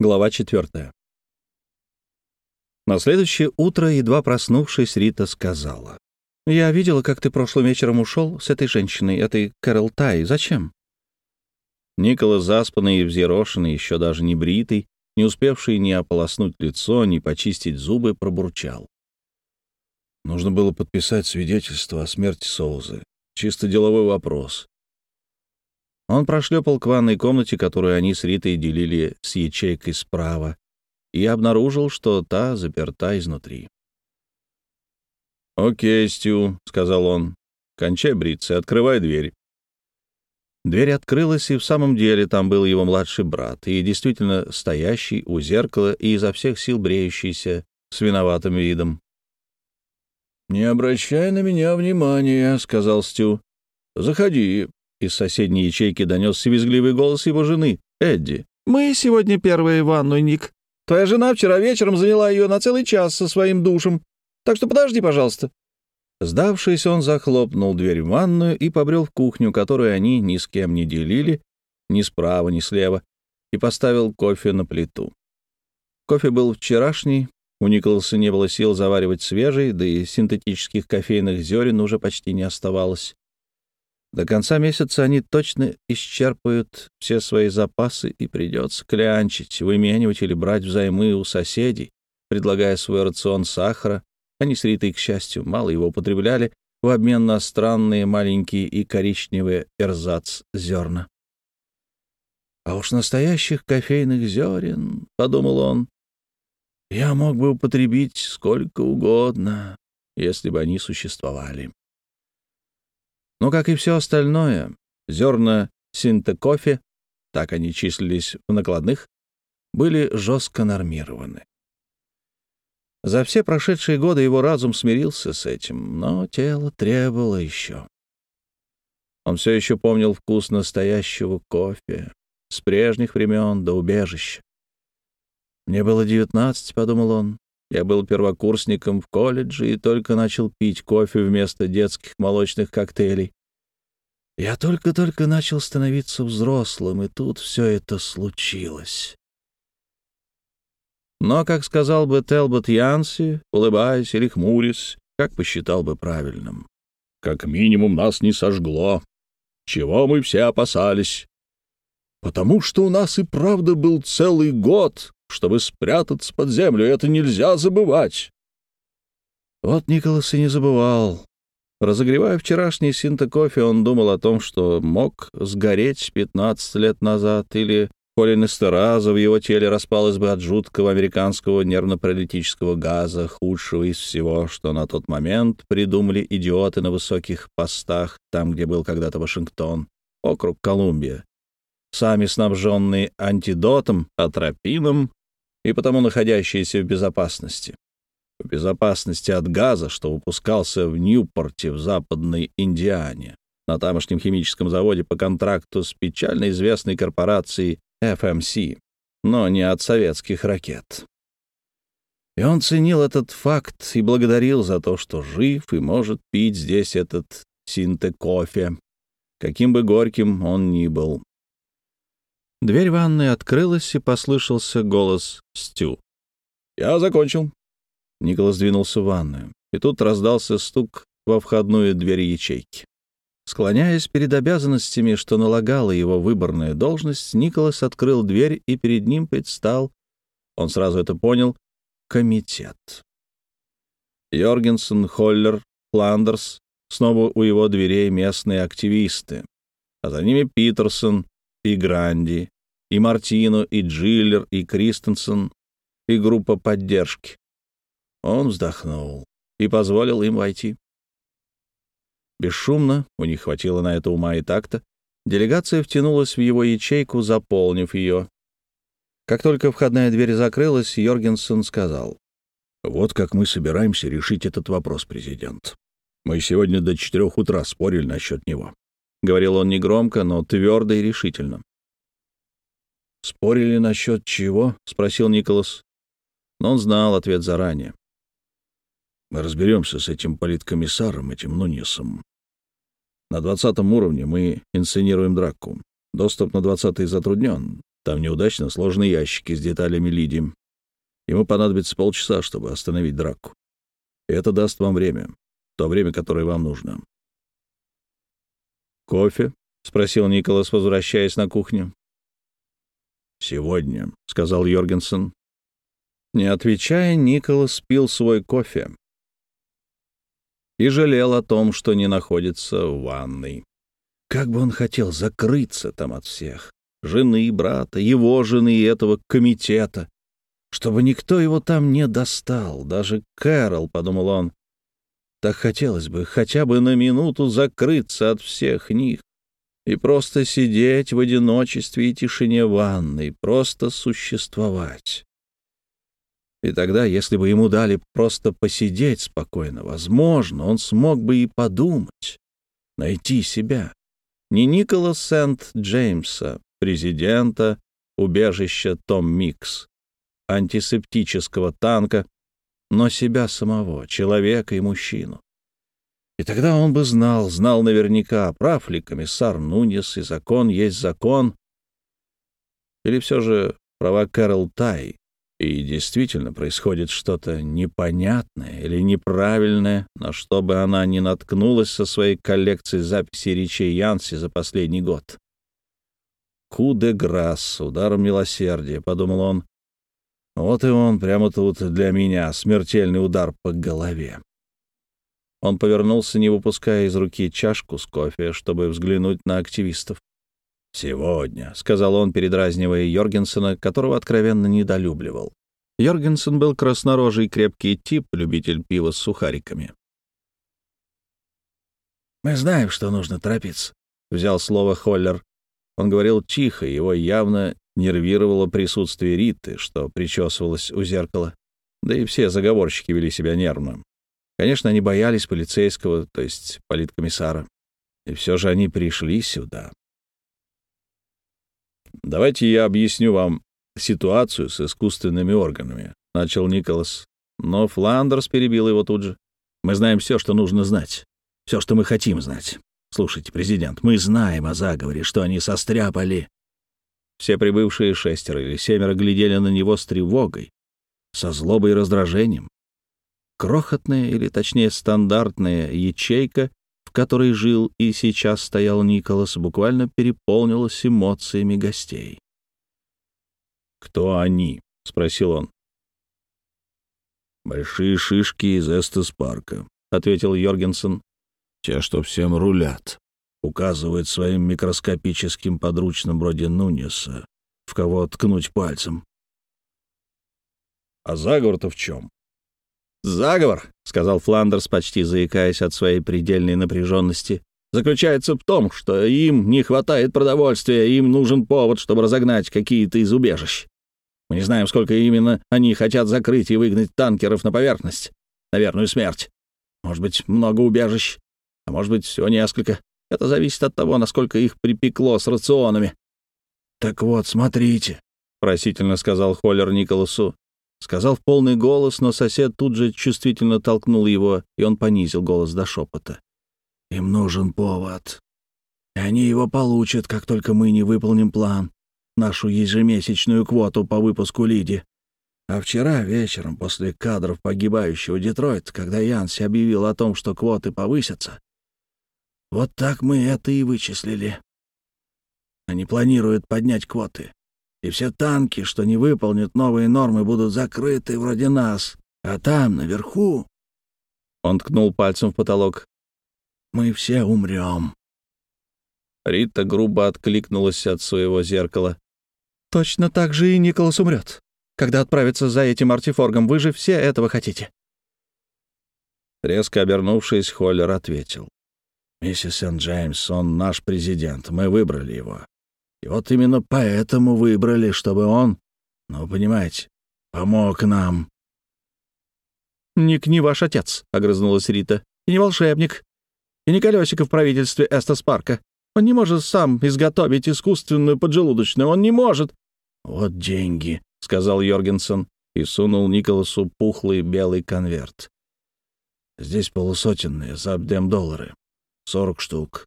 Глава четвертая. На следующее утро, едва проснувшись, Рита сказала. «Я видела, как ты прошлым вечером ушел с этой женщиной, этой Кэрол Тай. Зачем?» Николас, заспанный и взъерошенный, еще даже не бритый, не успевший ни ополоснуть лицо, ни почистить зубы, пробурчал. Нужно было подписать свидетельство о смерти Соузы. Чисто деловой вопрос. Он прошлепал к ванной комнате, которую они с Ритой делили с ячейкой справа, и обнаружил, что та заперта изнутри. «Окей, Стю», — сказал он, — «кончай бриться, открывай дверь». Дверь открылась, и в самом деле там был его младший брат, и действительно стоящий у зеркала и изо всех сил бреющийся с виноватым видом. «Не обращай на меня внимания», — сказал Стю. «Заходи, из соседней ячейки донесся визгливый голос его жены, Эдди. «Мы сегодня первые ванну, Ник. Твоя жена вчера вечером заняла ее на целый час со своим душем. Так что подожди, пожалуйста». Сдавшись, он захлопнул дверь в ванную и побрел в кухню, которую они ни с кем не делили, ни справа, ни слева, и поставил кофе на плиту. Кофе был вчерашний, у Николаса не было сил заваривать свежий, да и синтетических кофейных зерен уже почти не оставалось. До конца месяца они точно исчерпают все свои запасы и придется клянчить, выменивать или брать взаймы у соседей, предлагая свой рацион сахара. Они с Ритой, к счастью, мало его употребляли в обмен на странные маленькие и коричневые эрзац зерна. «А уж настоящих кофейных зерен, — подумал он, — я мог бы употребить сколько угодно, если бы они существовали». Но, как и все остальное, зерна синтекофе, так они числились в накладных, были жестко нормированы. За все прошедшие годы его разум смирился с этим, но тело требовало еще. Он все еще помнил вкус настоящего кофе с прежних времен до убежища. «Мне было девятнадцать», — подумал он. Я был первокурсником в колледже и только начал пить кофе вместо детских молочных коктейлей. Я только-только начал становиться взрослым, и тут все это случилось. Но, как сказал бы Телбот Янси, улыбаясь или хмурясь, как посчитал бы правильным. Как минимум нас не сожгло. Чего мы все опасались? Потому что у нас и правда был целый год, чтобы спрятаться под землю, это нельзя забывать. Вот Николас и не забывал. Разогревая вчерашний синто-кофе, он думал о том, что мог сгореть 15 лет назад, или холинестераза в его теле распалась бы от жуткого американского нервно-паралитического газа, худшего из всего, что на тот момент придумали идиоты на высоких постах, там, где был когда-то Вашингтон, округ Колумбия, сами снабженные антидотом, атропином и потому находящиеся в безопасности. В безопасности от газа, что выпускался в Ньюпорте в Западной Индиане, на тамошнем химическом заводе по контракту с печально известной корпорацией FMC, но не от советских ракет. И он ценил этот факт и благодарил за то, что жив и может пить здесь этот синте-кофе, каким бы горьким он ни был. Дверь ванной открылась, и послышался голос Стю. «Я закончил». Николас двинулся в ванную, и тут раздался стук во входную дверь ячейки. Склоняясь перед обязанностями, что налагала его выборная должность, Николас открыл дверь, и перед ним предстал, он сразу это понял, комитет. Йоргенсен, Холлер, Фландерс, снова у его дверей местные активисты, а за ними Питерсон, и Гранди, и Мартино, и Джиллер, и Кристенсен, и группа поддержки. Он вздохнул и позволил им войти. Бесшумно, у них хватило на это ума и такта, делегация втянулась в его ячейку, заполнив ее. Как только входная дверь закрылась, Йоргенсен сказал, «Вот как мы собираемся решить этот вопрос, президент. Мы сегодня до четырех утра спорили насчет него. — говорил он негромко, но твердо и решительно. «Спорили насчет чего?» — спросил Николас. Но он знал ответ заранее. «Мы разберемся с этим политкомиссаром, этим Нунисом. На двадцатом уровне мы инсценируем драку. Доступ на двадцатый затруднен. Там неудачно сложены ящики с деталями лидии. Ему понадобится полчаса, чтобы остановить драку. И это даст вам время. То время, которое вам нужно. «Кофе?» — спросил Николас, возвращаясь на кухню. «Сегодня», — сказал Йоргенсен. Не отвечая, Николас пил свой кофе и жалел о том, что не находится в ванной. Как бы он хотел закрыться там от всех. Жены и брата, его жены и этого комитета. Чтобы никто его там не достал, даже Кэрол, — подумал он. Так хотелось бы хотя бы на минуту закрыться от всех них и просто сидеть в одиночестве и тишине ванной, просто существовать. И тогда, если бы ему дали просто посидеть спокойно, возможно, он смог бы и подумать, найти себя. Не Никола Сент-Джеймса, президента убежища Том Микс, антисептического танка, но себя самого, человека и мужчину. И тогда он бы знал, знал наверняка, прав ли комиссар Нунес, и закон есть закон, или все же права Кэрол Тай, и действительно происходит что-то непонятное или неправильное, на что бы она ни наткнулась со своей коллекцией записей речей Янси за последний год. «Ку де грасс, удар милосердия», — подумал он. «Вот и он прямо тут для меня, смертельный удар по голове». Он повернулся, не выпуская из руки чашку с кофе, чтобы взглянуть на активистов. «Сегодня», — сказал он, передразнивая Йоргенсена, которого откровенно недолюбливал. Йоргенсен был краснорожий крепкий тип, любитель пива с сухариками. «Мы знаем, что нужно торопиться», — взял слово Холлер. Он говорил тихо, его явно нервировало присутствие Риты, что причесывалась у зеркала. Да и все заговорщики вели себя нервно. Конечно, они боялись полицейского, то есть политкомиссара. И все же они пришли сюда. «Давайте я объясню вам ситуацию с искусственными органами», — начал Николас. Но Фландерс перебил его тут же. «Мы знаем все, что нужно знать. Все, что мы хотим знать. Слушайте, президент, мы знаем о заговоре, что они состряпали». Все прибывшие шестеро или семеро глядели на него с тревогой, со злобой и раздражением. Крохотная, или точнее стандартная ячейка в которой жил и сейчас стоял Николас, буквально переполнилась эмоциями гостей. «Кто они?» — спросил он. «Большие шишки из Эстес-парка», — ответил Йоргенсен. «Те, что всем рулят, указывают своим микроскопическим подручным вроде Нунеса, в кого ткнуть пальцем». «А заговор-то в чем?» «Заговор», — сказал Фландерс, почти заикаясь от своей предельной напряженности, «заключается в том, что им не хватает продовольствия, им нужен повод, чтобы разогнать какие-то из убежищ. Мы не знаем, сколько именно они хотят закрыть и выгнать танкеров на поверхность, на верную смерть. Может быть, много убежищ, а может быть, всего несколько. Это зависит от того, насколько их припекло с рационами». «Так вот, смотрите», — просительно сказал Холлер Николасу. Сказал в полный голос, но сосед тут же чувствительно толкнул его, и он понизил голос до шепота. «Им нужен повод. И они его получат, как только мы не выполним план, нашу ежемесячную квоту по выпуску Лиди. А вчера вечером, после кадров погибающего Детройт, когда Янси объявил о том, что квоты повысятся, вот так мы это и вычислили. Они планируют поднять квоты и все танки, что не выполнят новые нормы, будут закрыты вроде нас. А там, наверху...» Он ткнул пальцем в потолок. «Мы все умрем». Рита грубо откликнулась от своего зеркала. «Точно так же и Николас умрет. Когда отправится за этим артифоргом, вы же все этого хотите». Резко обернувшись, Холлер ответил. «Миссис Сент-Джеймс, он наш президент. Мы выбрали его. И вот именно поэтому выбрали, чтобы он, ну, понимаете, помог нам». «Ник не ваш отец», — огрызнулась Рита, — «и не волшебник, и не колесико в правительстве Эстас Парка. Он не может сам изготовить искусственную поджелудочную, он не может». «Вот деньги», — сказал Йоргенсен и сунул Николасу пухлый белый конверт. «Здесь полусотенные забдем доллары. Сорок штук.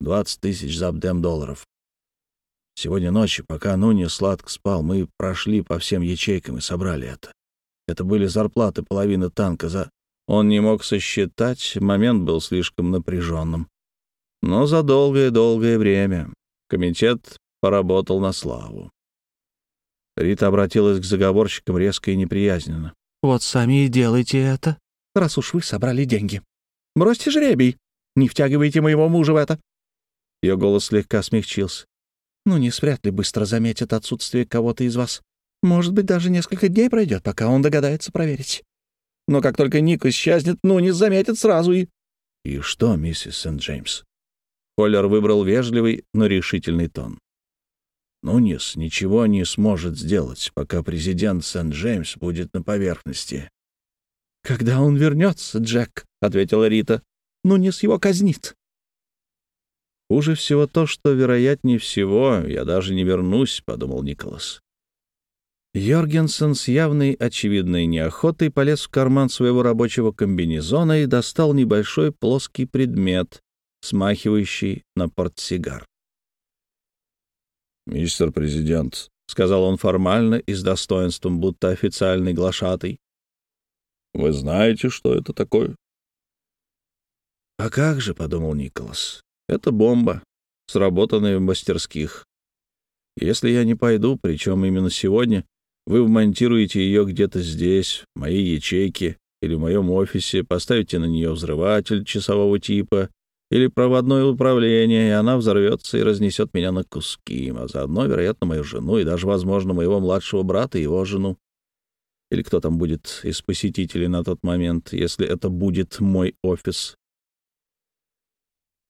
Двадцать тысяч забдем долларов. Сегодня ночью, пока Нуни сладко спал, мы прошли по всем ячейкам и собрали это. Это были зарплаты половины танка за... Он не мог сосчитать, момент был слишком напряженным. Но за долгое-долгое время комитет поработал на славу. Рита обратилась к заговорщикам резко и неприязненно. «Вот сами и делайте это, раз уж вы собрали деньги. Бросьте жребий, не втягивайте моего мужа в это». Ее голос слегка смягчился. «Ну, не вряд ли быстро заметит отсутствие кого-то из вас. Может быть, даже несколько дней пройдет, пока он догадается проверить. Но как только Ник исчезнет, ну, не заметит сразу и...» «И что, миссис Сент-Джеймс?» Холлер выбрал вежливый, но решительный тон. Нунис ничего не сможет сделать, пока президент Сент-Джеймс будет на поверхности. «Когда он вернется, Джек», — ответила Рита, — «Нунис его казнит». «Хуже всего то, что, вероятнее всего, я даже не вернусь», — подумал Николас. Йоргенсен с явной очевидной неохотой полез в карман своего рабочего комбинезона и достал небольшой плоский предмет, смахивающий на портсигар. «Мистер президент», — сказал он формально и с достоинством, будто официальный глашатый, — «вы знаете, что это такое?» «А как же», — подумал Николас, — «это бомба, сработанная в мастерских. Если я не пойду, причем именно сегодня, вы вмонтируете ее где-то здесь, в моей ячейке или в моем офисе, поставите на нее взрыватель часового типа или проводное управление, и она взорвется и разнесет меня на куски, а заодно, вероятно, мою жену и даже, возможно, моего младшего брата и его жену. Или кто там будет из посетителей на тот момент, если это будет мой офис.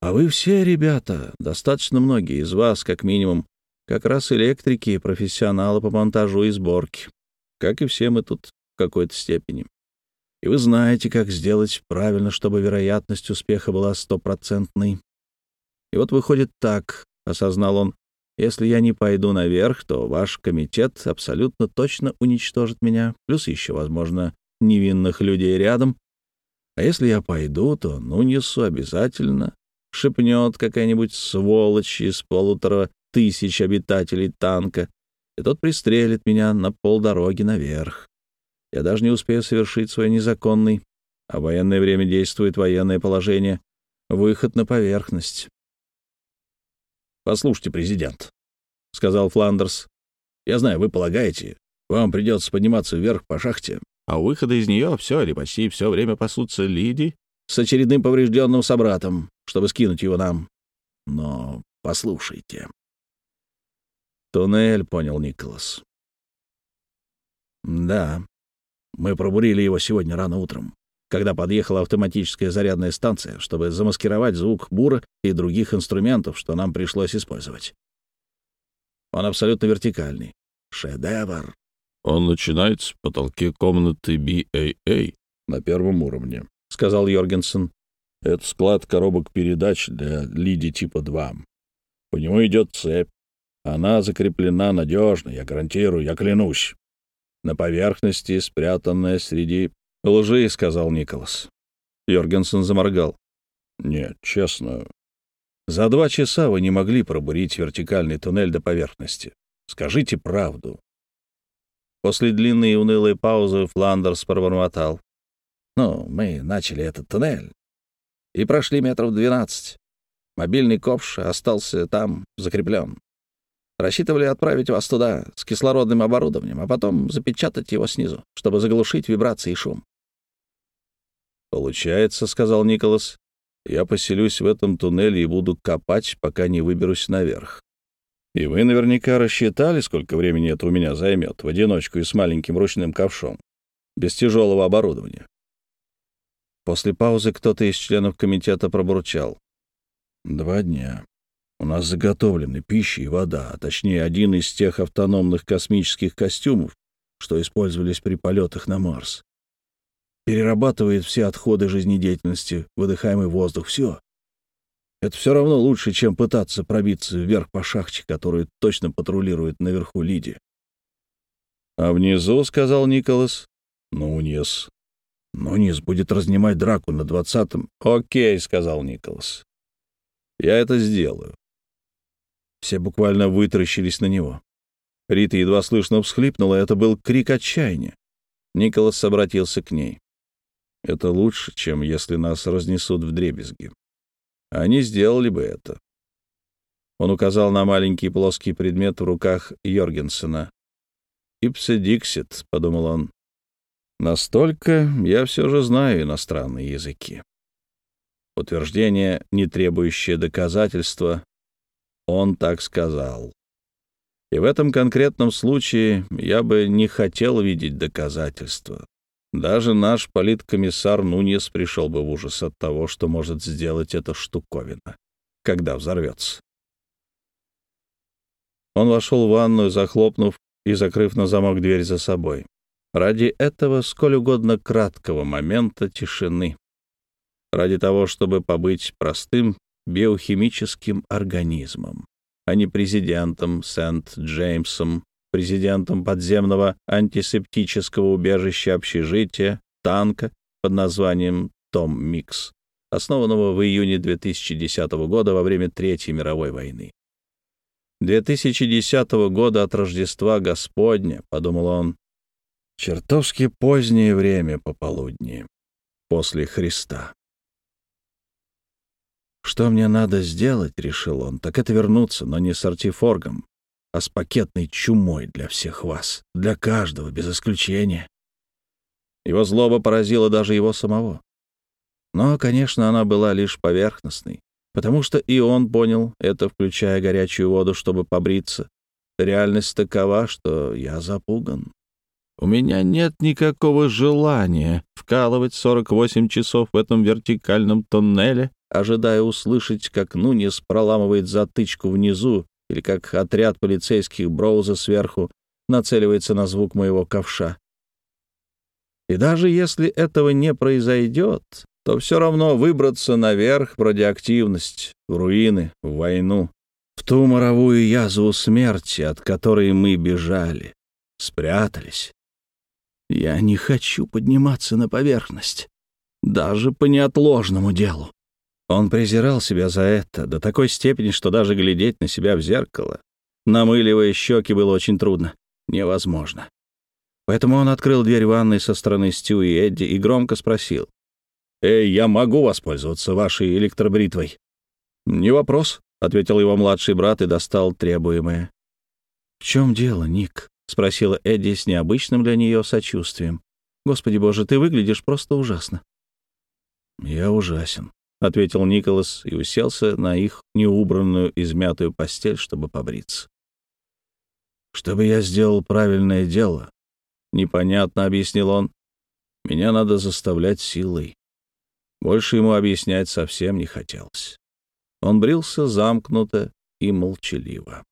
А вы все, ребята, достаточно многие из вас, как минимум, как раз электрики и профессионалы по монтажу и сборке, как и все мы тут в какой-то степени. И вы знаете, как сделать правильно, чтобы вероятность успеха была стопроцентной. И вот выходит так, — осознал он, — если я не пойду наверх, то ваш комитет абсолютно точно уничтожит меня, плюс еще, возможно, невинных людей рядом. А если я пойду, то ну несу обязательно шепнет какая-нибудь сволочь из полутора тысяч обитателей танка, и тот пристрелит меня на полдороги наверх. Я даже не успею совершить свой незаконный, а в военное время действует военное положение, выход на поверхность. «Послушайте, президент», — сказал Фландерс, — «я знаю, вы полагаете, вам придется подниматься вверх по шахте, а у выхода из нее все или почти все время пасутся Лиди с очередным поврежденным собратом, чтобы скинуть его нам. Но послушайте». «Туннель», — понял Николас. «Да, мы пробурили его сегодня рано утром, когда подъехала автоматическая зарядная станция, чтобы замаскировать звук бура и других инструментов, что нам пришлось использовать. Он абсолютно вертикальный. Шедевр. Он начинается в потолке комнаты BAA на первом уровне, — сказал Йоргенсен. Это склад коробок передач для Лиди типа 2. По нему идет цепь. Она закреплена надежно, я гарантирую, я клянусь на поверхности, спрятанная среди лжи, — сказал Николас. Йоргенсен заморгал. Нет, честно. За два часа вы не могли пробурить вертикальный туннель до поверхности. Скажите правду. После длинной и унылой паузы Фландерс пробормотал. Ну, мы начали этот туннель и прошли метров двенадцать. Мобильный ковш остался там закреплен. Рассчитывали отправить вас туда с кислородным оборудованием, а потом запечатать его снизу, чтобы заглушить вибрации и шум. «Получается, — сказал Николас, — я поселюсь в этом туннеле и буду копать, пока не выберусь наверх. И вы наверняка рассчитали, сколько времени это у меня займет, в одиночку и с маленьким ручным ковшом, без тяжелого оборудования». После паузы кто-то из членов комитета пробурчал. «Два дня. У нас заготовлены пища и вода, а точнее один из тех автономных космических костюмов, что использовались при полетах на Марс. Перерабатывает все отходы жизнедеятельности, выдыхаемый воздух, все. Это все равно лучше, чем пытаться пробиться вверх по шахте, которую точно патрулирует наверху Лиди. А внизу, — сказал Николас, — ну, Нунес. Нунес будет разнимать драку на двадцатом. Окей, — сказал Николас. Я это сделаю. Все буквально вытаращились на него. Рита едва слышно всхлипнула, это был крик отчаяния. Николас обратился к ней. «Это лучше, чем если нас разнесут в дребезги. Они сделали бы это». Он указал на маленький плоский предмет в руках Йоргенсена. «Ипсе диксит», — подумал он. «Настолько я все же знаю иностранные языки». Утверждение, не требующее доказательства, он так сказал. И в этом конкретном случае я бы не хотел видеть доказательства. Даже наш политкомиссар Нуньес пришел бы в ужас от того, что может сделать эта штуковина, когда взорвется. Он вошел в ванную, захлопнув и закрыв на замок дверь за собой. Ради этого сколь угодно краткого момента тишины. Ради того, чтобы побыть простым биохимическим организмом а не президентом Сент-Джеймсом, президентом подземного антисептического убежища общежития, танка под названием «Том Микс», основанного в июне 2010 года во время Третьей мировой войны. 2010 года от Рождества Господня, — подумал он, — чертовски позднее время пополудни, после Христа. «Что мне надо сделать?» — решил он. «Так это вернуться, но не с артифоргом, а с пакетной чумой для всех вас, для каждого, без исключения». Его злоба поразила даже его самого. Но, конечно, она была лишь поверхностной, потому что и он понял это, включая горячую воду, чтобы побриться. Реальность такова, что я запуган. У меня нет никакого желания вкалывать 48 часов в этом вертикальном тоннеле ожидая услышать, как Нунис проламывает затычку внизу или как отряд полицейских Броуза сверху нацеливается на звук моего ковша. И даже если этого не произойдет, то все равно выбраться наверх в радиоактивность, в руины, в войну, в ту моровую язву смерти, от которой мы бежали, спрятались. Я не хочу подниматься на поверхность, даже по неотложному делу. Он презирал себя за это до такой степени, что даже глядеть на себя в зеркало, намыливая щеки, было очень трудно, невозможно. Поэтому он открыл дверь ванной со стороны Стю и Эдди и громко спросил. «Эй, я могу воспользоваться вашей электробритвой?» «Не вопрос», — ответил его младший брат и достал требуемое. «В чем дело, Ник?» — спросила Эдди с необычным для нее сочувствием. «Господи боже, ты выглядишь просто ужасно». «Я ужасен», — ответил Николас и уселся на их неубранную измятую постель, чтобы побриться. «Чтобы я сделал правильное дело», — непонятно объяснил он, — «меня надо заставлять силой». Больше ему объяснять совсем не хотелось. Он брился замкнуто и молчаливо.